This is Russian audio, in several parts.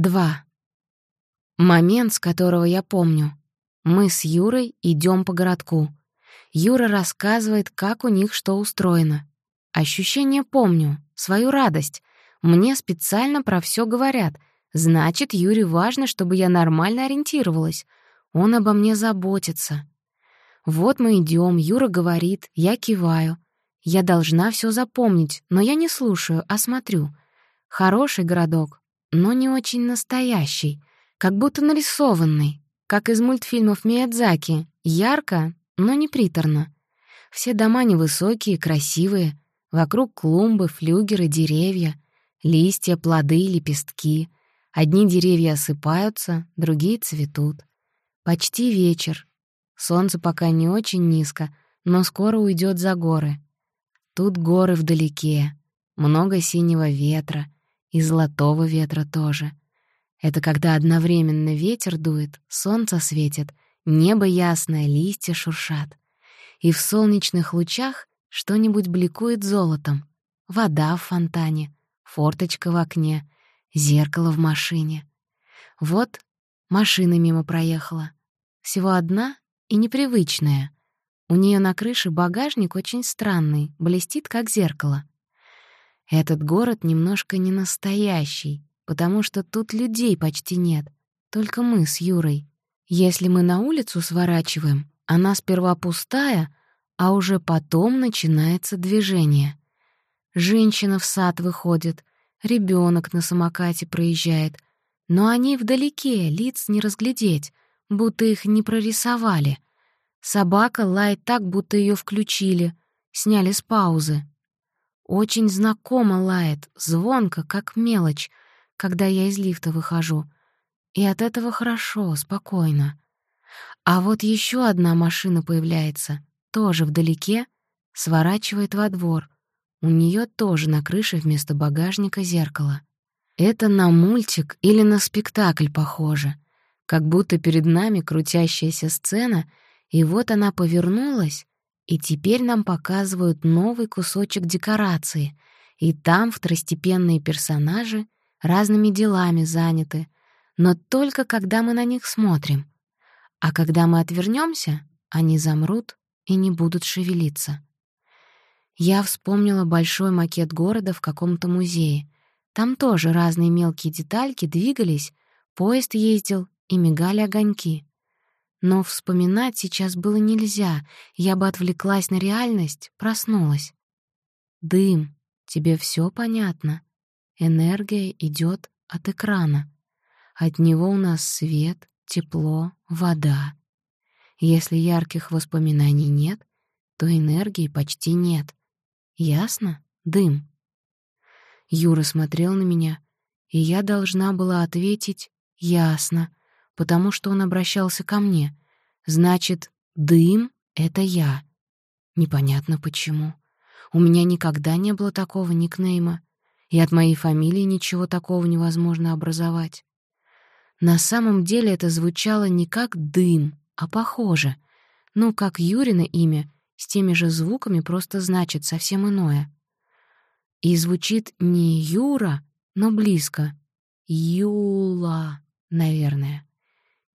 2. Момент, с которого я помню. Мы с Юрой идем по городку. Юра рассказывает, как у них что устроено. Ощущение помню, свою радость. Мне специально про все говорят. Значит, Юре важно, чтобы я нормально ориентировалась. Он обо мне заботится. Вот мы идем, Юра говорит, я киваю. Я должна все запомнить, но я не слушаю, а смотрю. Хороший городок, но не очень настоящий, как будто нарисованный, как из мультфильмов Миядзаки, ярко, но не приторно. Все дома невысокие, красивые, вокруг клумбы, флюгеры, деревья, листья, плоды, лепестки. Одни деревья осыпаются, другие цветут. Почти вечер. Солнце пока не очень низко, но скоро уйдет за горы. Тут горы вдалеке, много синего ветра — и золотого ветра тоже. Это когда одновременно ветер дует, солнце светит, небо ясное, листья шуршат. И в солнечных лучах что-нибудь бликует золотом. Вода в фонтане, форточка в окне, зеркало в машине. Вот машина мимо проехала. Всего одна и непривычная. У нее на крыше багажник очень странный, блестит как зеркало. Этот город немножко не настоящий, потому что тут людей почти нет, только мы с Юрой. Если мы на улицу сворачиваем, она сперва пустая, а уже потом начинается движение. Женщина в сад выходит, ребенок на самокате проезжает, но они вдалеке, лиц не разглядеть, будто их не прорисовали. Собака лает так, будто ее включили, сняли с паузы. Очень знакомо лает, звонко, как мелочь, когда я из лифта выхожу. И от этого хорошо, спокойно. А вот еще одна машина появляется, тоже вдалеке, сворачивает во двор. У нее тоже на крыше вместо багажника зеркало. Это на мультик или на спектакль похоже. Как будто перед нами крутящаяся сцена, и вот она повернулась, и теперь нам показывают новый кусочек декорации, и там второстепенные персонажи разными делами заняты, но только когда мы на них смотрим. А когда мы отвернемся, они замрут и не будут шевелиться. Я вспомнила большой макет города в каком-то музее. Там тоже разные мелкие детальки двигались, поезд ездил и мигали огоньки. Но вспоминать сейчас было нельзя, я бы отвлеклась на реальность, проснулась. Дым, тебе все понятно. Энергия идет от экрана. От него у нас свет, тепло, вода. Если ярких воспоминаний нет, то энергии почти нет. Ясно? Дым. Юра смотрел на меня, и я должна была ответить «ясно», потому что он обращался ко мне. Значит, дым — это я. Непонятно почему. У меня никогда не было такого никнейма, и от моей фамилии ничего такого невозможно образовать. На самом деле это звучало не как «дым», а похоже. Ну, как Юрина имя, с теми же звуками просто значит совсем иное. И звучит не Юра, но близко. Юла, наверное.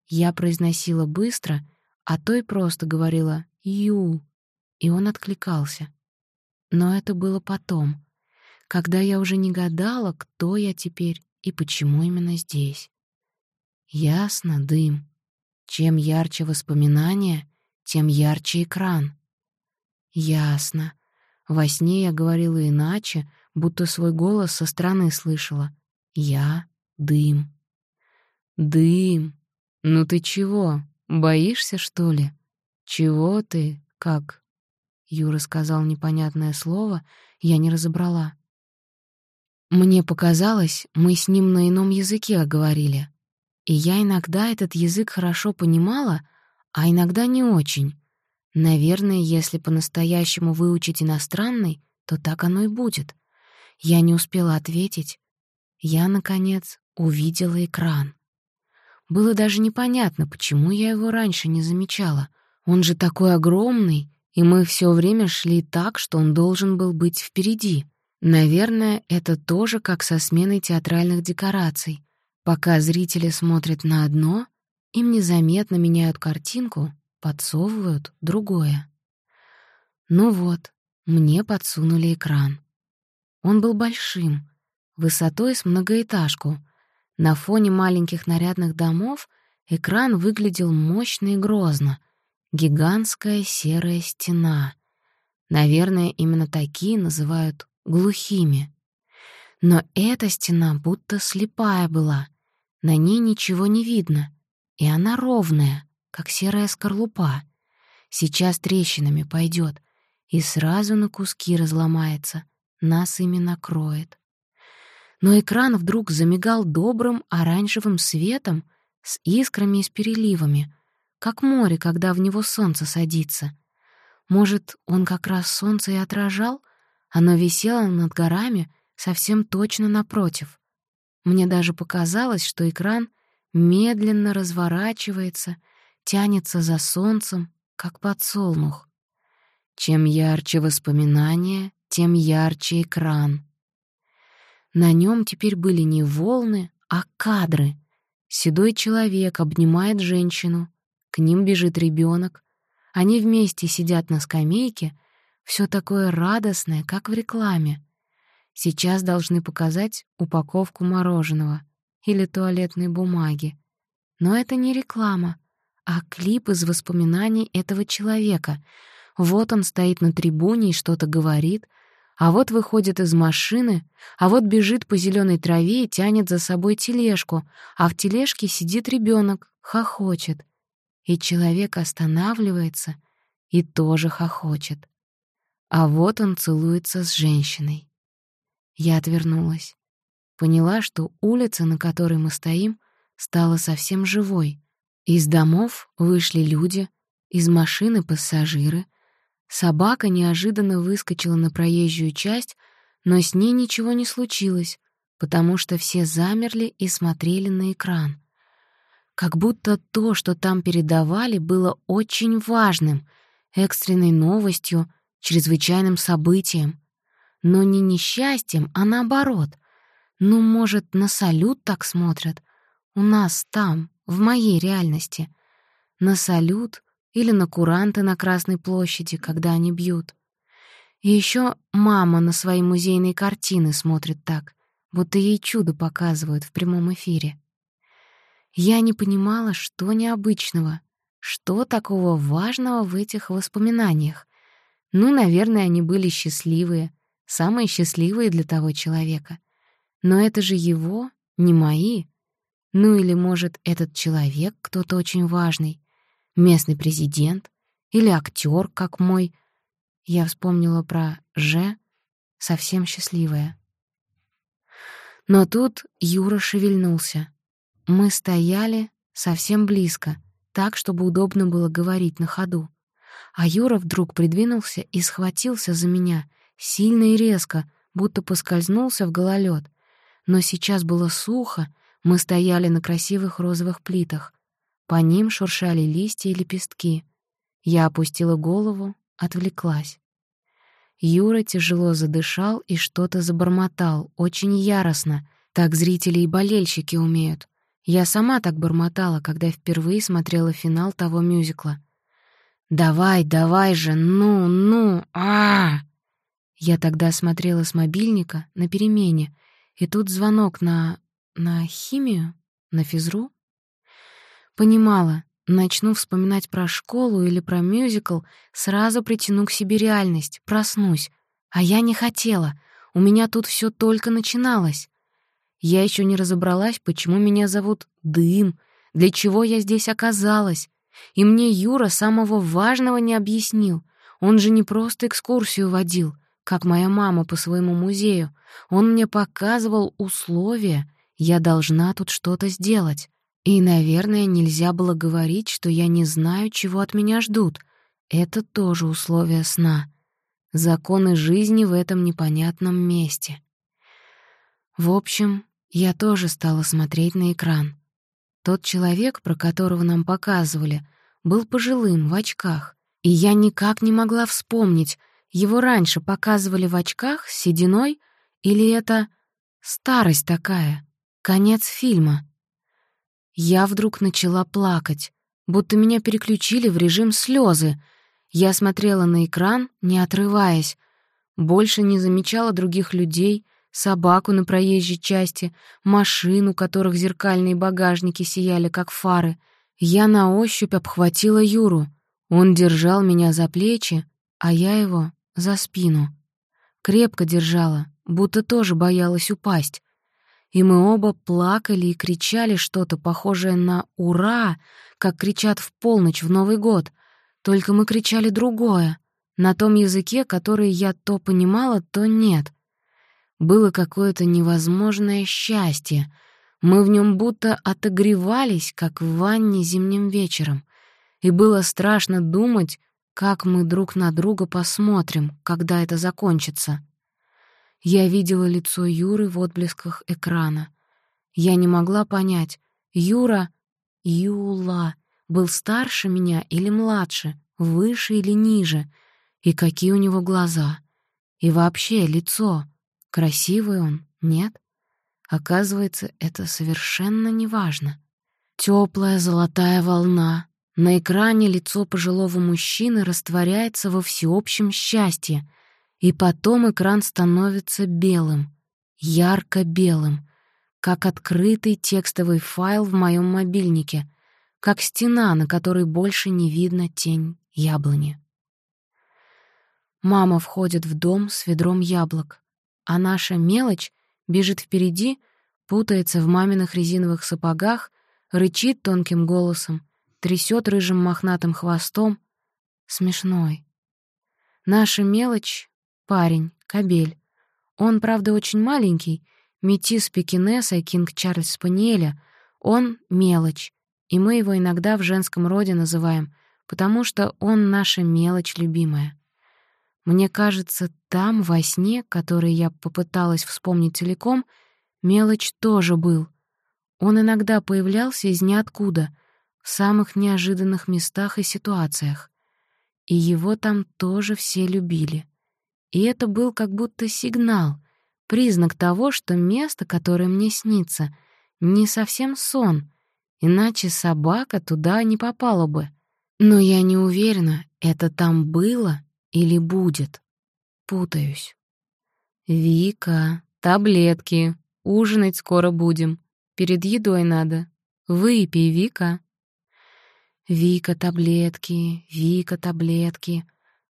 Я произносила быстро, а той просто говорила «Ю», и он откликался. Но это было потом, когда я уже не гадала, кто я теперь и почему именно здесь. Ясно, дым. Чем ярче воспоминания, тем ярче экран. Ясно. Во сне я говорила иначе, будто свой голос со стороны слышала. Я — дым. Дым, «Ну ты чего, боишься, что ли? Чего ты, как?» Юра сказал непонятное слово, я не разобрала. Мне показалось, мы с ним на ином языке говорили. И я иногда этот язык хорошо понимала, а иногда не очень. Наверное, если по-настоящему выучить иностранный, то так оно и будет. Я не успела ответить. Я, наконец, увидела экран. Было даже непонятно, почему я его раньше не замечала. Он же такой огромный, и мы все время шли так, что он должен был быть впереди. Наверное, это тоже как со сменой театральных декораций. Пока зрители смотрят на одно, им незаметно меняют картинку, подсовывают другое. Ну вот, мне подсунули экран. Он был большим, высотой с многоэтажку. На фоне маленьких нарядных домов экран выглядел мощно и грозно. Гигантская серая стена. Наверное, именно такие называют глухими. Но эта стена будто слепая была. На ней ничего не видно. И она ровная, как серая скорлупа. Сейчас трещинами пойдет и сразу на куски разломается, нас ими накроет. Но экран вдруг замигал добрым оранжевым светом с искрами и с переливами, как море, когда в него солнце садится. Может, он как раз солнце и отражал? Оно висело над горами совсем точно напротив. Мне даже показалось, что экран медленно разворачивается, тянется за солнцем, как подсолнух. Чем ярче воспоминания, тем ярче экран. На нем теперь были не волны, а кадры. Седой человек обнимает женщину, к ним бежит ребенок. Они вместе сидят на скамейке, все такое радостное, как в рекламе. Сейчас должны показать упаковку мороженого или туалетной бумаги. Но это не реклама, а клип из воспоминаний этого человека — вот он стоит на трибуне и что-то говорит, а вот выходит из машины, а вот бежит по зеленой траве и тянет за собой тележку, а в тележке сидит ребенок, хохочет. И человек останавливается и тоже хохочет. А вот он целуется с женщиной. Я отвернулась. Поняла, что улица, на которой мы стоим, стала совсем живой. Из домов вышли люди, из машины пассажиры, Собака неожиданно выскочила на проезжую часть, но с ней ничего не случилось, потому что все замерли и смотрели на экран. Как будто то, что там передавали, было очень важным, экстренной новостью, чрезвычайным событием. Но не несчастьем, а наоборот. Ну, может, на салют так смотрят? У нас там, в моей реальности. На салют или на куранты на Красной площади, когда они бьют. И еще мама на свои музейные картины смотрит так, будто ей чудо показывают в прямом эфире. Я не понимала, что необычного, что такого важного в этих воспоминаниях. Ну, наверное, они были счастливые, самые счастливые для того человека. Но это же его, не мои. Ну или, может, этот человек кто-то очень важный, местный президент или актер, как мой. Я вспомнила про «Ж», совсем счастливая. Но тут Юра шевельнулся. Мы стояли совсем близко, так, чтобы удобно было говорить на ходу. А Юра вдруг придвинулся и схватился за меня, сильно и резко, будто поскользнулся в гололед. Но сейчас было сухо, мы стояли на красивых розовых плитах, по ним шуршали листья и лепестки. Я опустила голову, отвлеклась. Юра тяжело задышал и что-то забормотал, очень яростно. Так зрители и болельщики умеют. Я сама так бормотала, когда впервые смотрела финал того мюзикла. «Давай, давай же, ну, ну, а, Я тогда смотрела с мобильника на перемене, и тут звонок на... на химию? На физру? Понимала, начну вспоминать про школу или про мюзикл, сразу притяну к себе реальность, проснусь. А я не хотела, у меня тут все только начиналось. Я еще не разобралась, почему меня зовут Дым, для чего я здесь оказалась. И мне Юра самого важного не объяснил. Он же не просто экскурсию водил, как моя мама по своему музею. Он мне показывал условия. Я должна тут что-то сделать. И, наверное, нельзя было говорить, что я не знаю, чего от меня ждут. Это тоже условие сна. Законы жизни в этом непонятном месте. В общем, я тоже стала смотреть на экран. Тот человек, про которого нам показывали, был пожилым, в очках, и я никак не могла вспомнить, его раньше показывали в очках с сединой или это старость такая, конец фильма. Я вдруг начала плакать, будто меня переключили в режим слезы. Я смотрела на экран, не отрываясь. Больше не замечала других людей, собаку на проезжей части, машину, у которых зеркальные багажники сияли, как фары. Я на ощупь обхватила Юру. Он держал меня за плечи, а я его — за спину. Крепко держала, будто тоже боялась упасть. И мы оба плакали и кричали что-то похожее на «Ура!», как кричат в полночь в Новый год. Только мы кричали другое, на том языке, который я то понимала, то нет. Было какое-то невозможное счастье. Мы в нем будто отогревались, как в ванне зимним вечером. И было страшно думать, как мы друг на друга посмотрим, когда это закончится. Я видела лицо Юры в отблесках экрана. Я не могла понять, Юра, Юла, был старше меня или младше, выше или ниже, и какие у него глаза. И вообще лицо. Красивый он, нет? Оказывается, это совершенно неважно. Теплая золотая волна. На экране лицо пожилого мужчины растворяется во всеобщем счастье, и потом экран становится белым, ярко-белым, как открытый текстовый файл в моем мобильнике, как стена, на которой больше не видно тень яблони. Мама входит в дом с ведром яблок, а наша мелочь бежит впереди, путается в маминых резиновых сапогах, рычит тонким голосом, трясет рыжим мохнатым хвостом. Смешной. Наша мелочь Парень, кобель. Он, правда, очень маленький, метис пекинеса и кинг Чарльз Спаниеля. Он — мелочь, и мы его иногда в женском роде называем, потому что он наша мелочь любимая. Мне кажется, там, во сне, который я попыталась вспомнить целиком, мелочь тоже был. Он иногда появлялся из ниоткуда, в самых неожиданных местах и ситуациях. И его там тоже все любили. И это был как будто сигнал, признак того, что место, которое мне снится, не совсем сон, иначе собака туда не попала бы. Но я не уверена, это там было или будет. Путаюсь. «Вика, таблетки, ужинать скоро будем. Перед едой надо. Выпей, Вика». «Вика, таблетки, Вика, таблетки».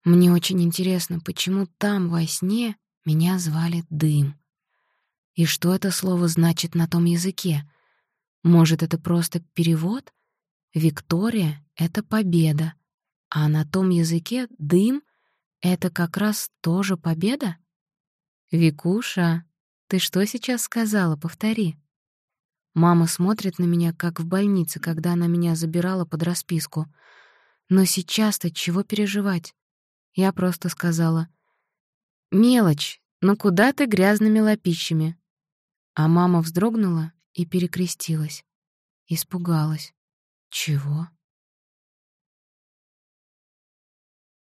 Мне очень интересно, почему там во сне меня звали Дым. И что это слово значит на том языке? Может, это просто перевод? Виктория — это победа, а на том языке дым — это как раз тоже победа? «Викуша, ты что сейчас сказала? Повтори». Мама смотрит на меня, как в больнице, когда она меня забирала под расписку. Но сейчас-то чего переживать? Я просто сказала «Мелочь, но куда ты грязными лапищами?» А мама вздрогнула и перекрестилась. Испугалась. «Чего?»